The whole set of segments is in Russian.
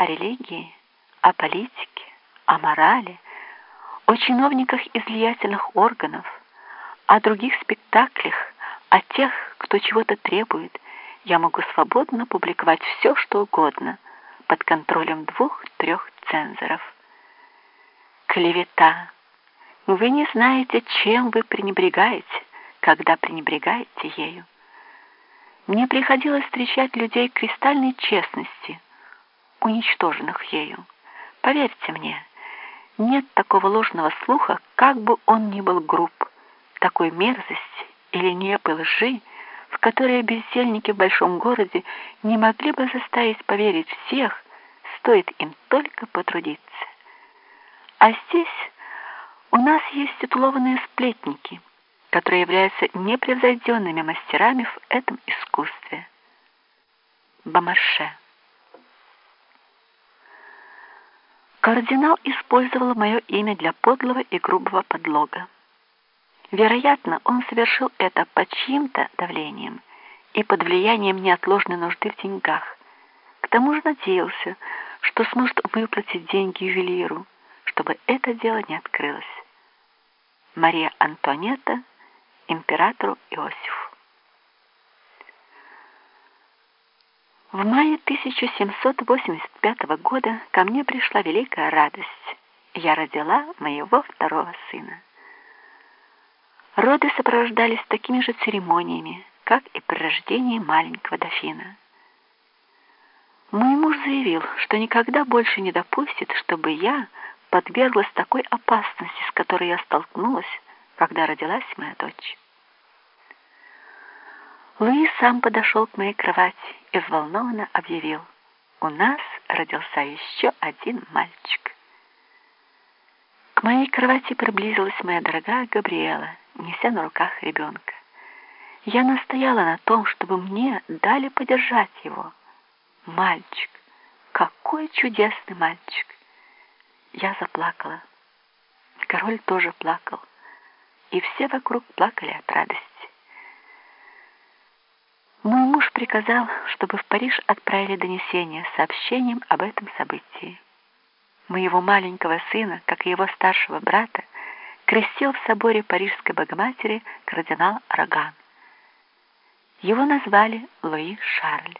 о религии, о политике, о морали, о чиновниках из влиятельных органов, о других спектаклях, о тех, кто чего-то требует, я могу свободно публиковать все, что угодно, под контролем двух-трех цензоров. Клевета. Вы не знаете, чем вы пренебрегаете, когда пренебрегаете ею. Мне приходилось встречать людей кристальной честности, уничтоженных ею. Поверьте мне, нет такого ложного слуха, как бы он ни был груб, такой мерзости или нелепой лжи, в которые бездельники в большом городе не могли бы заставить поверить всех, стоит им только потрудиться. А здесь у нас есть титулованные сплетники – которые являются непревзойденными мастерами в этом искусстве. Бомарше. Кардинал использовал мое имя для подлого и грубого подлога. Вероятно, он совершил это под чьим-то давлением и под влиянием неотложной нужды в деньгах. К тому же надеялся, что сможет выплатить деньги ювелиру, чтобы это дело не открылось. Мария Антуанетта императору Иосифу. В мае 1785 года ко мне пришла великая радость. Я родила моего второго сына. Роды сопровождались такими же церемониями, как и при рождении маленького дофина. Мой муж заявил, что никогда больше не допустит, чтобы я подверглась такой опасности, с которой я столкнулась, когда родилась моя дочь. Луи сам подошел к моей кровати и взволнованно объявил, «У нас родился еще один мальчик». К моей кровати приблизилась моя дорогая Габриэла, неся на руках ребенка. Я настояла на том, чтобы мне дали подержать его. Мальчик, какой чудесный мальчик! Я заплакала. Король тоже плакал, и все вокруг плакали от радости. Мой муж приказал, чтобы в Париж отправили донесение с сообщением об этом событии. Моего маленького сына, как и его старшего брата, крестил в соборе Парижской Богоматери кардинал Роган. Его назвали Луи Шарль.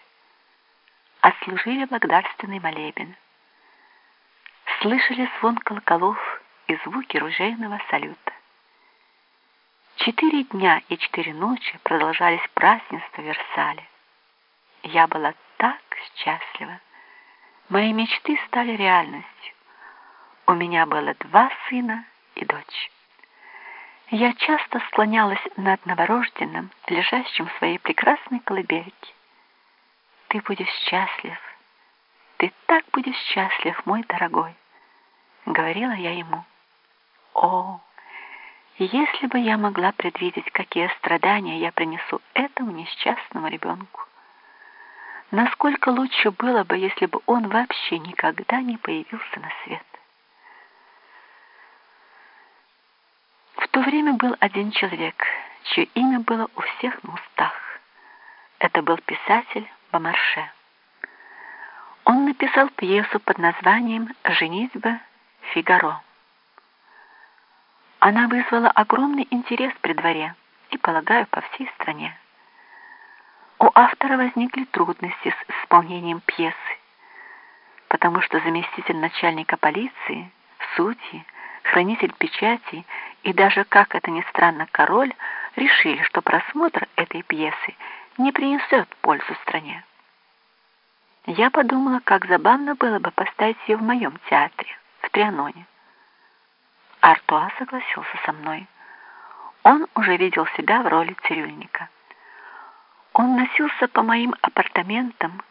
Отслужили благодарственный молебен. Слышали звон колоколов и звуки ружейного салюта. Четыре дня и четыре ночи продолжались празднества в Версале. Я была так счастлива. Мои мечты стали реальностью. У меня было два сына и дочь. Я часто склонялась над новорожденным, лежащим в своей прекрасной колыбельке. Ты будешь счастлив. Ты так будешь счастлив, мой дорогой, говорила я ему. О, если бы я могла предвидеть, какие страдания я принесу этому несчастному ребенку, насколько лучше было бы, если бы он вообще никогда не появился на свет. В то время был один человек, чье имя было у всех на устах. Это был писатель Бомарше. Он написал пьесу под названием «Женитьба Фигаро». Она вызвала огромный интерес при дворе и, полагаю, по всей стране. У автора возникли трудности с исполнением пьесы, потому что заместитель начальника полиции, судьи, хранитель печати и даже, как это ни странно, король решили, что просмотр этой пьесы не принесет пользу стране. Я подумала, как забавно было бы поставить ее в моем театре, в Трианоне. Артуа согласился со мной. Он уже видел себя в роли цирюльника. Он носился по моим апартаментам,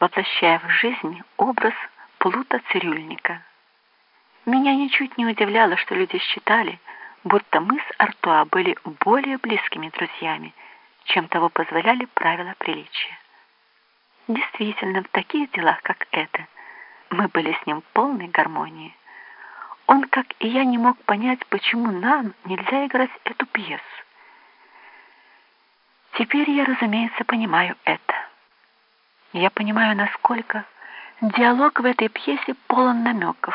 воплощая в жизнь образ плута-цирюльника. Меня ничуть не удивляло, что люди считали, будто мы с Артуа были более близкими друзьями, чем того позволяли правила приличия. Действительно, в таких делах, как это, мы были с ним в полной гармонии. Он, как и я, не мог понять, почему нам нельзя играть эту пьесу. Теперь я, разумеется, понимаю это. Я понимаю, насколько Диалог в этой пьесе полон намеков.